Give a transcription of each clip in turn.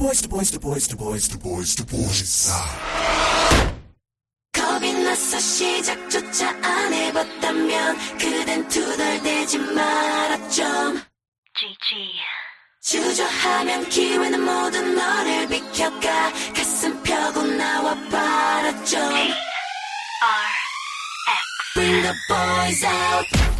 boys, the boys, the boys, the boys, the boys, the boys. 겁이 나서 시작조차 안 해봤다면 그댄 투덜대지 말아 좀. GG. 주저하면 기회는 모두 너를 비켜가 가슴 펴고 나와 봐라 좀. Bring the boys out.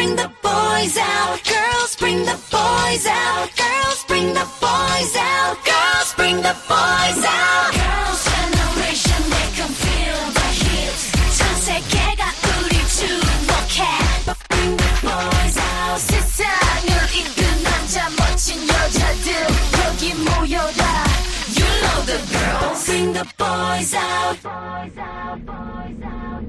bring the boys out. Girls, bring the boys out. Girls, bring the boys out. Girls, bring the boys out. Girls, generation, they can feel the heat. 전 세계가 우리 주목해. Bring the boys out. 세상을 이끈 남자, 멋진 여자들. 여기 모여라. You know the girls. Bring the boys out. Boys out, boys out.